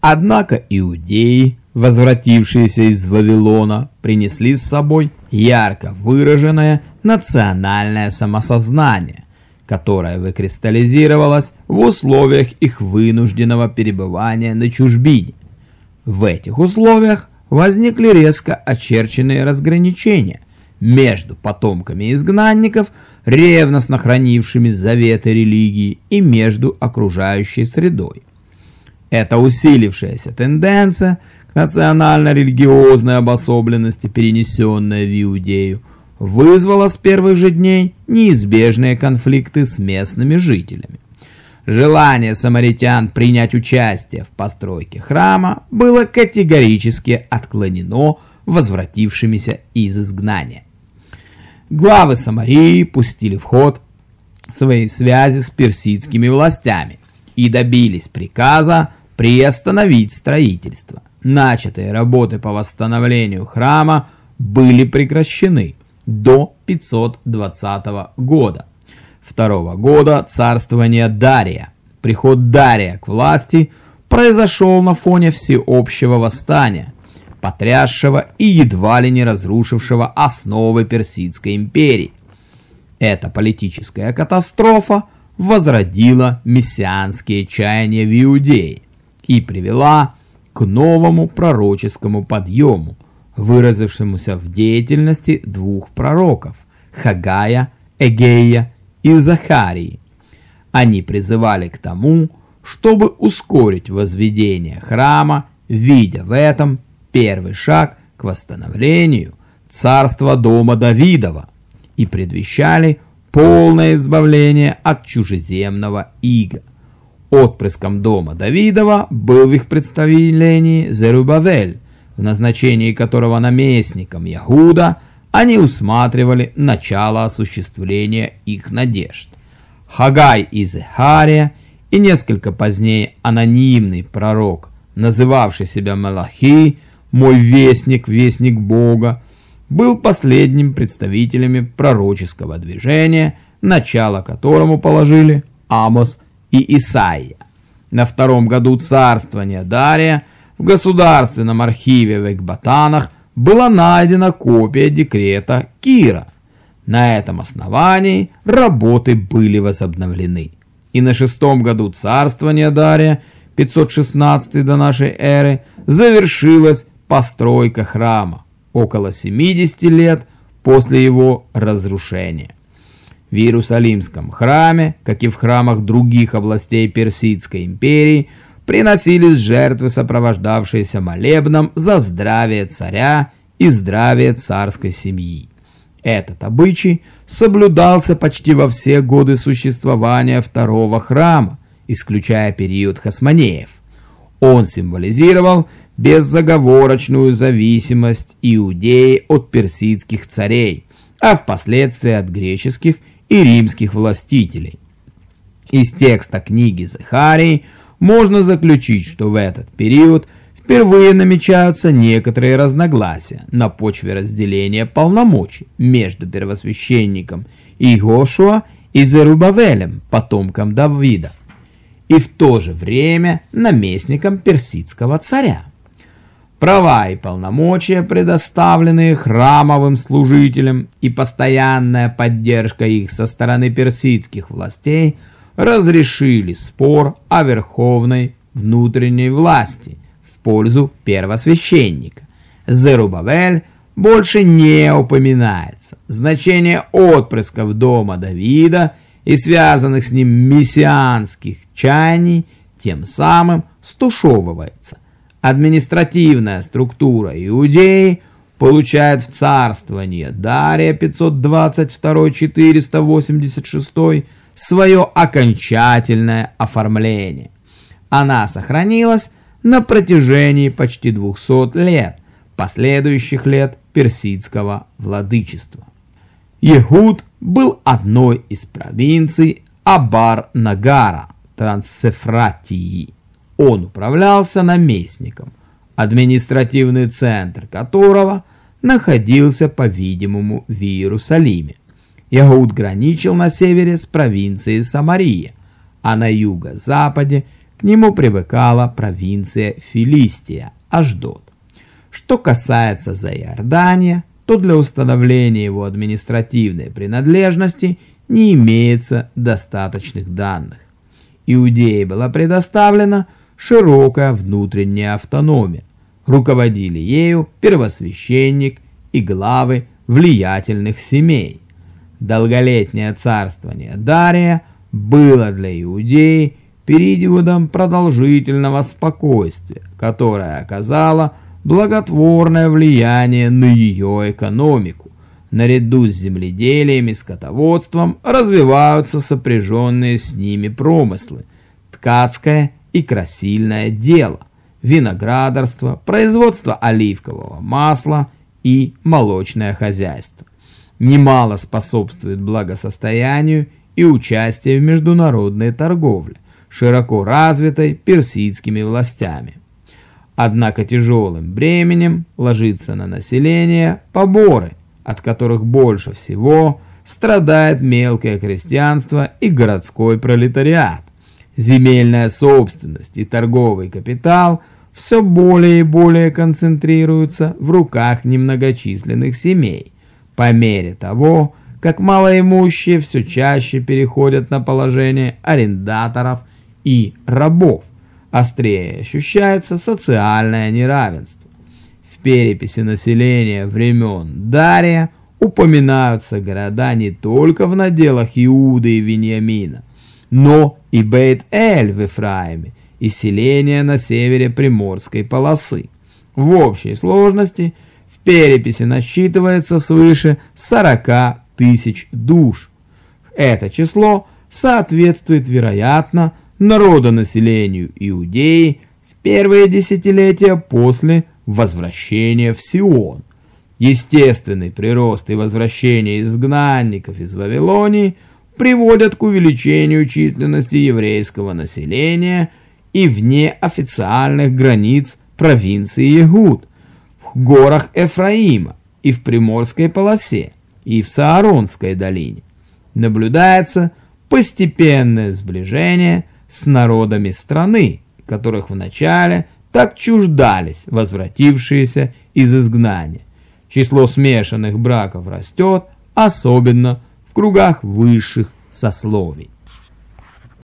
Однако иудеи, возвратившиеся из Вавилона, принесли с собой ярко выраженное национальное самосознание, которое выкристаллизировалось в условиях их вынужденного перебывания на чужбине. В этих условиях возникли резко очерченные разграничения между потомками изгнанников, ревностно хранившими заветы религии, и между окружающей средой. Эта усилившаяся тенденция к национально-религиозной обособленности, перенесенная в Иудею, вызвала с первых же дней неизбежные конфликты с местными жителями. Желание самаритян принять участие в постройке храма было категорически отклонено возвратившимися из изгнания. Главы Самарии пустили в ход свои связи с персидскими властями и добились приказа приостановить строительство. Начатые работы по восстановлению храма были прекращены до 520 года, второго года царствования Дария. Приход Дария к власти произошел на фоне всеобщего восстания, потрясшего и едва ли не разрушившего основы Персидской империи. Эта политическая катастрофа возродила мессианские чаяния в Иудее и привела к новому пророческому подъему, выразившемуся в деятельности двух пророков – Хагая, Эгея и Захарии. Они призывали к тому, чтобы ускорить возведение храма, видя в этом первый шаг к восстановлению царства дома Давидова и предвещали полное избавление от чужеземного ига. Отпрыском дома Давидова был в их представлении Зерубавель, в назначении которого наместником Ягуда они усматривали начало осуществления их надежд. Хагай и Зехария и несколько позднее анонимный пророк, называвший себя Малахи, мой вестник, вестник Бога, был последним представителями пророческого движения, начало которому положили Амос и Исаия. На втором году царствования Дария в Государственном архиве в Экбатанах была найдена копия декрета Кира. На этом основании работы были возобновлены. И на шестом году царствования Дария, 516 до нашей эры, завершилась постройка храма, около 70 лет после его разрушения. В Иерусалимском храме, как и в храмах других областей Персидской империи, приносились жертвы, сопровождавшиеся молебном за здравие царя и здравие царской семьи. Этот обычай соблюдался почти во все годы существования второго храма, исключая период Хасмонеев. Он символизировал беззаговорочную зависимость Иудеи от персидских царей, а впоследствии от греческих и римских властителей. Из текста книги Захарии можно заключить, что в этот период впервые намечаются некоторые разногласия на почве разделения полномочий между первосвященником Игошуа и Зерубавелем, потомком Давида, и в то же время наместником персидского царя. Права и полномочия, предоставленные храмовым служителям, и постоянная поддержка их со стороны персидских властей разрешили спор о верховной внутренней власти в пользу первосвященника. Зерубавель больше не упоминается. Значение отпрысков дома Давида и связанных с ним мессианских чаяний тем самым стушевывается – административная структура Иудеи получает в царствование Дария 522-486 свое окончательное оформление. Она сохранилась на протяжении почти 200 лет, последующих лет персидского владычества. Егуд был одной из провинций Абар-Нагара, Трансефратии. Он управлялся наместником, административный центр которого находился, по-видимому, в Иерусалиме. Ягуд граничил на севере с провинцией Самария, а на юго-западе к нему привыкала провинция Филистия, Аждот. Что касается Заиордания, то для установления его административной принадлежности не имеется достаточных данных. Иудее была предоставлена широкая внутренняя автономия. Руководили ею первосвященник и главы влиятельных семей. Долголетнее царствование Дария было для Иудеи периодом продолжительного спокойствия, которое оказало благотворное влияние на ее экономику. Наряду с земледелием и скотоводством развиваются сопряженные с ними промыслы, ткацкое и красильное дело, виноградарство, производство оливкового масла и молочное хозяйство. Немало способствует благосостоянию и участие в международной торговле, широко развитой персидскими властями. Однако тяжелым бременем ложится на население поборы, от которых больше всего страдает мелкое крестьянство и городской пролетариат. Земельная собственность и торговый капитал все более и более концентрируются в руках немногочисленных семей, по мере того, как малоимущие все чаще переходят на положение арендаторов и рабов острее ощущается социальное неравенство. В переписи населения времен Дария упоминаются города не только в наделах Иуды и Вениамина, но и Бейт-Эль в Ефраиме и селения на севере Приморской полосы. В общей сложности в переписи насчитывается свыше 40 тысяч душ. Это число соответствует, вероятно, народонаселению Иудеи в первые десятилетия после возвращения в Сион. Естественный прирост и возвращение изгнанников из Вавилонии приводят к увеличению численности еврейского населения и вне официальных границ провинции Егуд, в горах Эфраима и в Приморской полосе, и в Сааронской долине. Наблюдается постепенное сближение с народами страны, которых вначале так чуждались возвратившиеся из изгнания. Число смешанных браков растет, особенно в кругах высших сословий.